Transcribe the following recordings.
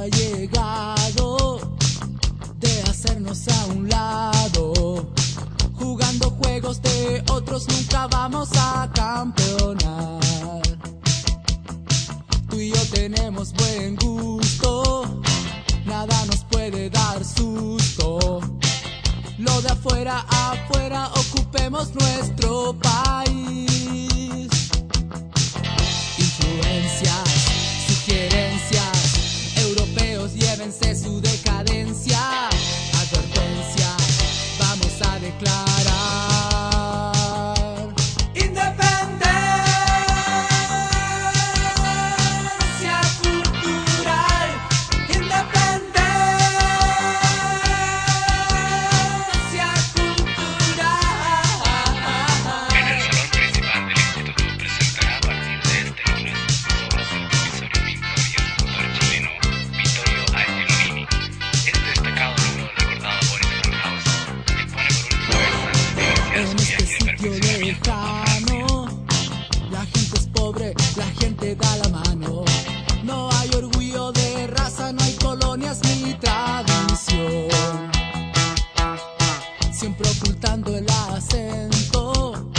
ha llegado de hacernos a un lado. Jugando juegos de otros nunca vamos a campeonar. Tú y yo tenemos buen gusto, nada nos puede dar susto. Lo de afuera afuera ocupemos nuestro país. Influencias, la gente da la mano. No hay orgullo de raza, no hay colonias ni tradición. Siempre ocultando el acento,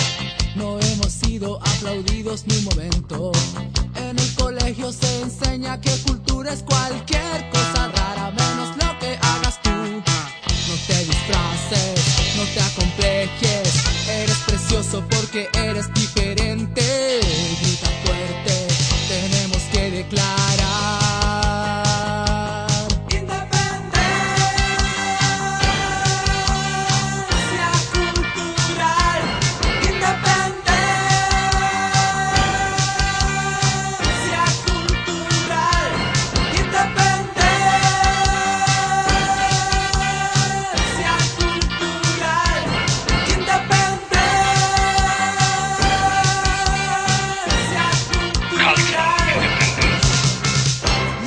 no hemos sido aplaudidos ni un momento. En el colegio se enseña que cultura es cualquier cosa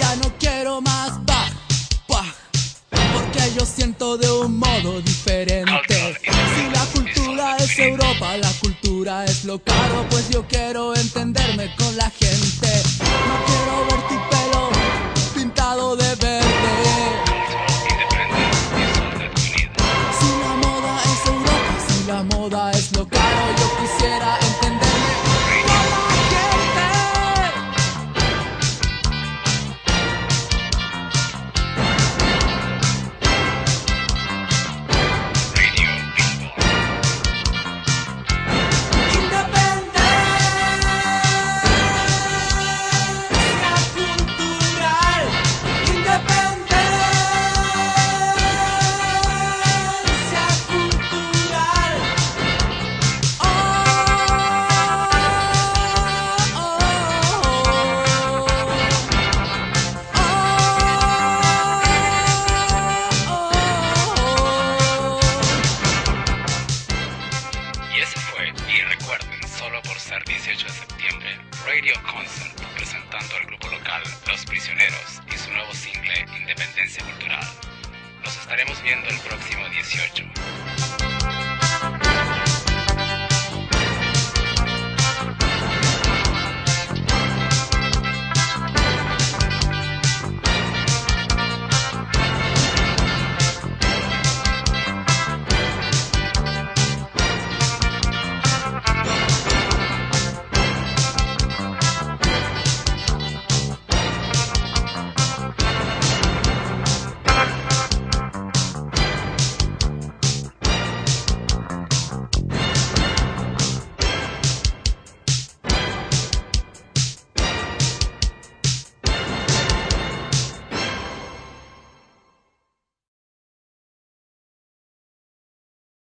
Ya no quiero más Bach, Bach, porque yo siento de un modo diferente. Si la cultura es Europa, la cultura es lo caro, pues yo quiero entenderme con la gente. No quiero ver tu pelo pintado de verde. Si la moda es Europa, si la moda es lo caro, yo quisiera entenderme Independencia Cultural. Nos estaremos viendo el próximo 18.